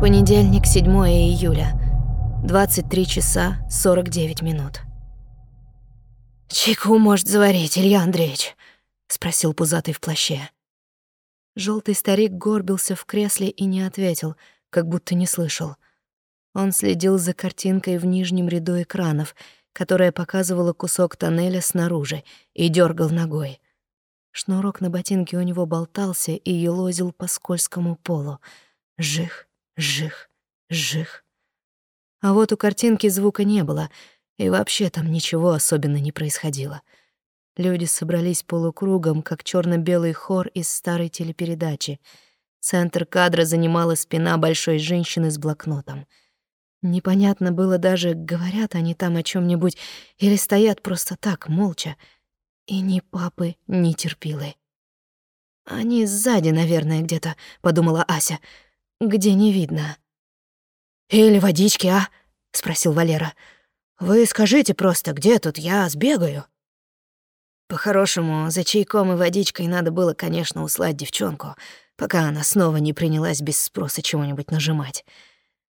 Понедельник, 7 июля. 23 часа 49 минут. «Чайку может заварить, Илья Андреевич?» — спросил пузатый в плаще. Желтый старик горбился в кресле и не ответил, как будто не слышал. Он следил за картинкой в нижнем ряду экранов, которая показывала кусок тоннеля снаружи, и дергал ногой. Шнурок на ботинке у него болтался и елозил по скользкому полу. Жих, Жих, жих. А вот у картинки звука не было, и вообще там ничего особенно не происходило. Люди собрались полукругом, как черно белый хор из старой телепередачи. Центр кадра занимала спина большой женщины с блокнотом. Непонятно было даже, говорят они там о чем нибудь или стоят просто так, молча. И ни папы, ни терпилы. «Они сзади, наверное, где-то», — подумала Ася где не видно. «Или водички, а?» — спросил Валера. «Вы скажите просто, где тут я сбегаю?» По-хорошему, за чайком и водичкой надо было, конечно, услать девчонку, пока она снова не принялась без спроса чего-нибудь нажимать.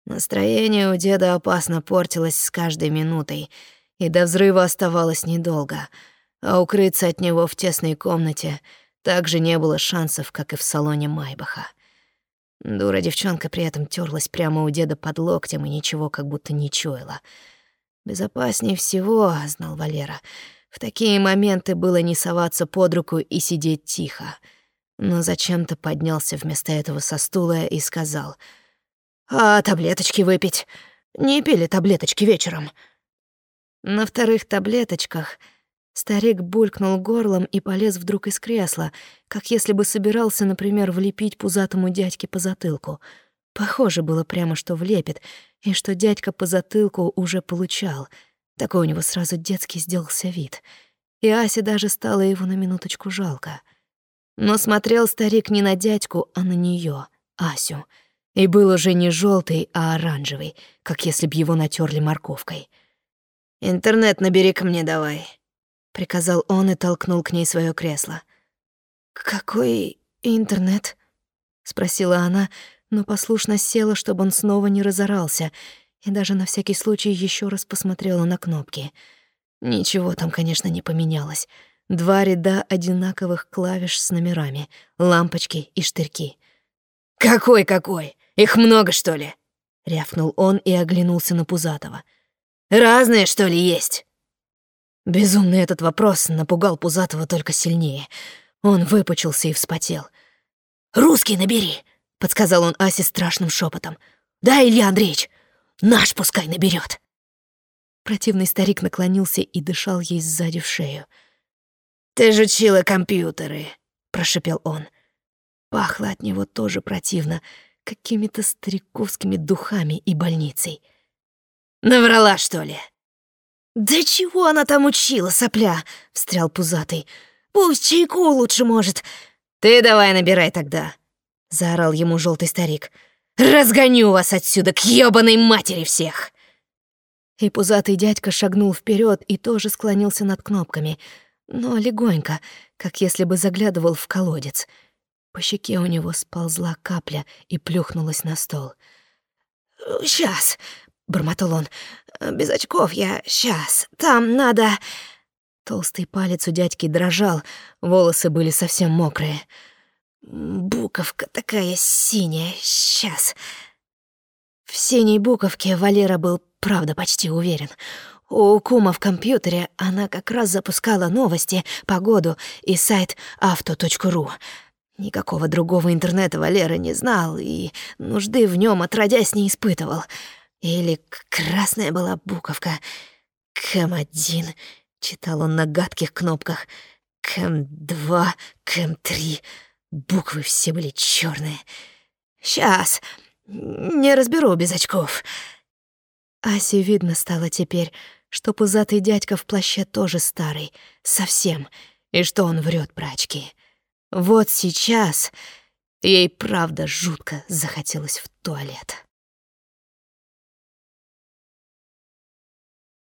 Настроение у деда опасно портилось с каждой минутой, и до взрыва оставалось недолго, а укрыться от него в тесной комнате также не было шансов, как и в салоне Майбаха. Дура девчонка при этом терлась прямо у деда под локтем и ничего как будто не чуяла. «Безопаснее всего», — знал Валера, — «в такие моменты было не соваться под руку и сидеть тихо». Но зачем-то поднялся вместо этого со стула и сказал, «А таблеточки выпить? Не пили таблеточки вечером?» На вторых таблеточках Старик булькнул горлом и полез вдруг из кресла, как если бы собирался, например, влепить пузатому дядьке по затылку. Похоже было прямо, что влепит, и что дядька по затылку уже получал. Такой у него сразу детский сделался вид. И Асе даже стало его на минуточку жалко. Но смотрел старик не на дядьку, а на неё, Асю. И был уже не желтый, а оранжевый, как если б его натерли морковкой. «Интернет набери ко мне давай», — приказал он и толкнул к ней свое кресло. «Какой интернет?» — спросила она, но послушно села, чтобы он снова не разорался, и даже на всякий случай еще раз посмотрела на кнопки. Ничего там, конечно, не поменялось. Два ряда одинаковых клавиш с номерами, лампочки и штырьки. «Какой-какой? Их много, что ли?» — рявкнул он и оглянулся на Пузатого. «Разные, что ли, есть?» Безумный этот вопрос напугал Пузатого только сильнее. Он выпучился и вспотел. «Русский набери!» — подсказал он Асе страшным шепотом. «Да, Илья Андреевич, наш пускай наберет. Противный старик наклонился и дышал ей сзади в шею. «Ты же чила компьютеры!» — прошепел он. Пахло от него тоже противно, какими-то стариковскими духами и больницей. «Наврала, что ли?» «Да чего она там учила, сопля?» — встрял пузатый. «Пусть чайку лучше может». «Ты давай набирай тогда», — заорал ему желтый старик. «Разгоню вас отсюда к ёбаной матери всех!» И пузатый дядька шагнул вперед и тоже склонился над кнопками, но легонько, как если бы заглядывал в колодец. По щеке у него сползла капля и плюхнулась на стол. «Сейчас», бормотал он. «Без очков я сейчас. Там надо...» Толстый палец у дядьки дрожал, волосы были совсем мокрые. «Буковка такая синяя. Сейчас...» В синей буковке Валера был, правда, почти уверен. У Кума в компьютере она как раз запускала новости, погоду и сайт авто.ру. Никакого другого интернета Валера не знал и нужды в нем отродясь не испытывал — или красная была буковка. Кэм-1, читал он на гадких кнопках. Кэм-2, Кэм-3. Буквы все были черные. Сейчас, не разберу без очков. Асе видно стало теперь, что пузатый дядька в плаще тоже старый, совсем, и что он врет про очки. Вот сейчас ей правда жутко захотелось в туалет.